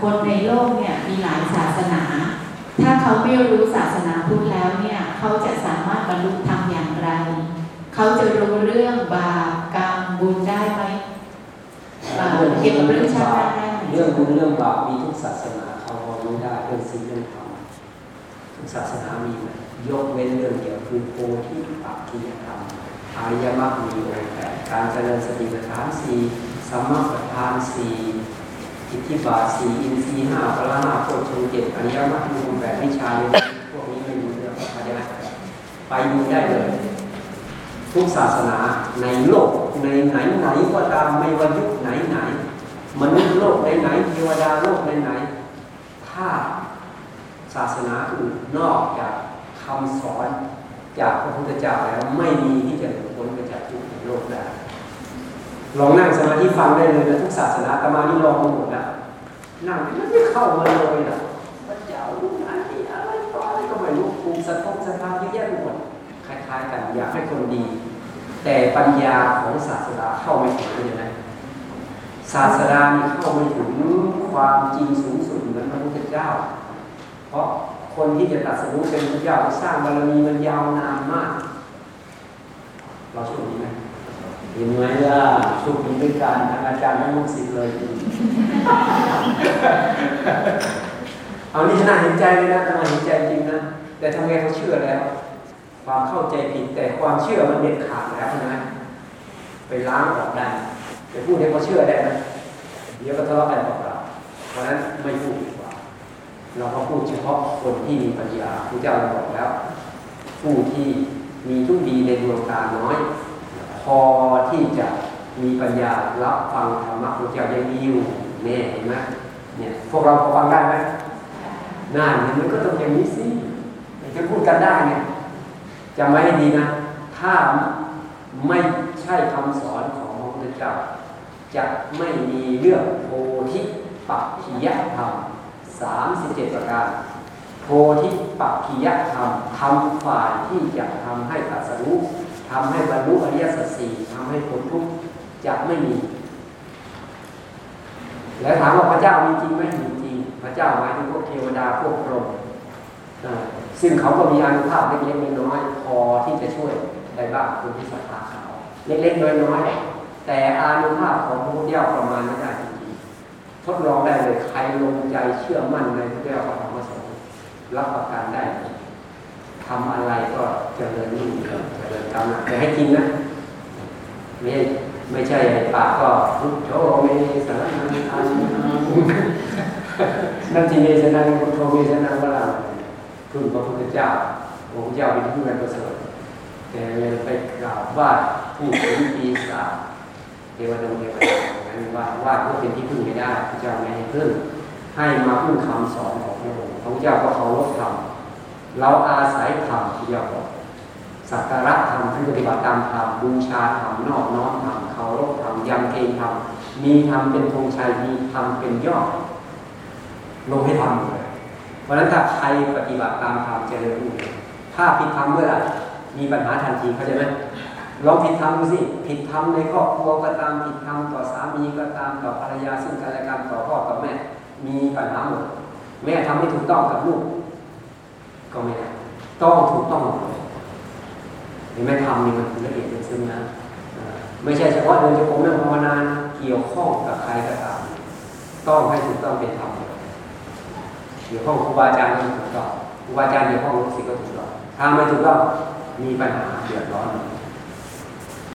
คนในโลกเนี่ยมีหลายศาสนา ถ้าเขาไม่รู้ศาสนาพุทธแล้วเนี่ยเขาจะสามารถบรรลุธรรมอย่างไร เขาจะรู้เรื่องบาปกรรมบุญได้ไหมเกี่ยวกับเรื่องชาติได้เรื่องบุญเรื่องบาปมีทุกศาสนาเขาพอรู้ได้เรื่องศีลเรื่องธรรมทุกศาสนามีหมยกเว้นเรื่องเดียวคือโพธิปักขิยธรรมอริยมรรคมีองค์แปดการเจริญสติปัฏฐานสี่สัมมาปัฏฐานสี่ อิทธิบาทสี่อินทรีย์ห้าพละห้าโพชงเจ็ดอริยมรรคมีองค์แปดวิชาเนี่ยพวกนี้ไม่รู้เรื่องเข้าใจไหมไปดูได้เลย ทุกศาสนาในโลกในไหนไหนก็ตามไม่ว่ายุคไหนไหนมนุษย์โลกไหนไหนเทวดาโลกไหนไหนถ้าศาสนาอื่นนอกจากคำสอนจากพระพุทธเจ้าแล้วไม่มีที่จะพ้นไปจากทุกโลกได้ ลองนั่งสมาธิฟังได้เลยนะทุกศาสนาตมานี่ลองหมดแล้วนั่งมันไม่เข้ามาเลยนะพระเจ้าลูกนั้นอะไรต่ออะไรก็ไม่รู้ภูมิสะทกสะทานเยอะแยะไปหมดคล้ายๆกันอยากให้คนดี แต่ปัญญาของศาสดาเข้าไม่ถึงเลยนะศาสดานี่เข้าไม่ถึงความจริงสูงสุดเหมือนพระพุทธเจ้า เพราะคนที่จะตัดสรู้เป็นพระเจ้าสร้างบารมีมันยาวนานมาก เราโชคดีไหม เห็นไหมล่ะโชคดีด้วยกันทางอาจารย์ไม่มุกสิทธิ์เลย เอานี่น่าเห็นใจเลยนะน่าเห็นใจจริงนะ แต่ทำไงเขาเชื่อแล้ว ความเข้าใจผิดแต่ความเชื่อมันเด็ดขาดแล้วนะไปล้างออกได้แต่พูดให้เขาเชื่อได้นะเดี๋ยวก็ทะเลาะกันเปล่าเพราะฉะนั้นไม่พูดดีกว่า เราก็พูดเฉพาะคนที่มีปัญญาพระเจ้าบอกแล้ว ผู้ที่มีทุกดีในดวงตาน้อย อที่จะมีปัญญารับฟังธรรมะพระเจ้ายังมีอยู่แน่เห็นไหมเนี่ยพวกเราพอฟังได้ไหมน่าเนี่ยมันก็ต้องอย่างนี้สิจะพูดกันได้เนี่ยจำไว้ให้ดีนะ ถ้าไม่ใช่คำสอนของพระพุทธเจ้าจะไม่มีเรื่องโพธิปักขิยธรรมสามสิบเจ็ดประการ โพธิปักขิยธรรมทำฝ่ายที่จะทำให้ตรัสรู้ ทำให้บรรลุอริยสัจสี่ทำให้พ้นทุกข์จะไม่มี แล้วถามว่าพระเจ้ามีจริงไหมมีจริง พระเจ้าหมายถึงพวกเทวดาพวกพรหมซึ่งเขาก็มีอานุภาพเล็กๆน้อยๆพอที่จะช่วยได้บ้างคนที่ศรัทธาเขาเล็กๆน้อยๆแต่อานุภาพของพระพุทธเจ้าประมาณไม่ได้จริงๆทดลองได้เลยใครลงใจเชื่อมั่นในพระเจ้าพระธรรมสงฆ์รับประกันได้ทำอะไรก็เจริญรุ่งเรือง เจริญก้าวหน้าแต่ให้จริงนะไม่ไม่ใช่ปากก็พุทโธเมสรนังอาชินันทีเมสนังพุทโธเมสนังวราคุณพระพุทธเจ้าพระพุทธเจ้าเป็นผู้นั้นประเสริฐแต่เลยไปกราบไหว้ผู้ถึงปีศาจเทวดาเทวดานั้นว่าว่าเพื่อเป็นที่พึ่งไม่ได้พระเจ้าไม่ให้พึ่งให้มาพึ่งคำสอนของพระองค์พระพุทธเจ้าก็เคารพธรรมเราอาศัยธรรมที่เรียกว่า สักการะธรรมที่ปฏิบัติตามธรรมบูชาธรรมนอบน้อมธรรมเคารพธรรมยำเกรงธรรมมีธรรมเป็นธงชัยมีธรรมเป็นยอดลงให้ทำเลยเพราะนั้นถ้าใครปฏิบัติตามธรรมเจริญรุ่งเรืองถ้าผิดธรรมเมื่อไหร่มีปัญหาทันทีเข้าใจไหมลองผิดธรรมดูสิผิดธรรมในครอบครัวก็ตามผิดธรรมต่อสามีก็ตามต่อภรรยาซึ่งกันและกันต่อพ่อต่อแม่ มีปัญหาหมดแม่ทำไม่ถูกต้องกับลูก ก็ไม่ได้ต้องถูกต้องหมด เห็นไหมธรรมนี่มันละเอียดเป็นซึ้งนะไม่ใช่เฉพาะเดินจงกรมนั่งภาวนาเกี่ยวข้องกับใครก็ตามต้องให้ถูกต้องเป็นธรรมเกี่ยวข้องครูบาอาจารย์ก็ถูกต้องครูบาอาจารย์เกี่ยวข้องลูกศิษย์ก็ถูกต้องถ้าไม่ถูกต้องมีปัญหาเดือดร้อน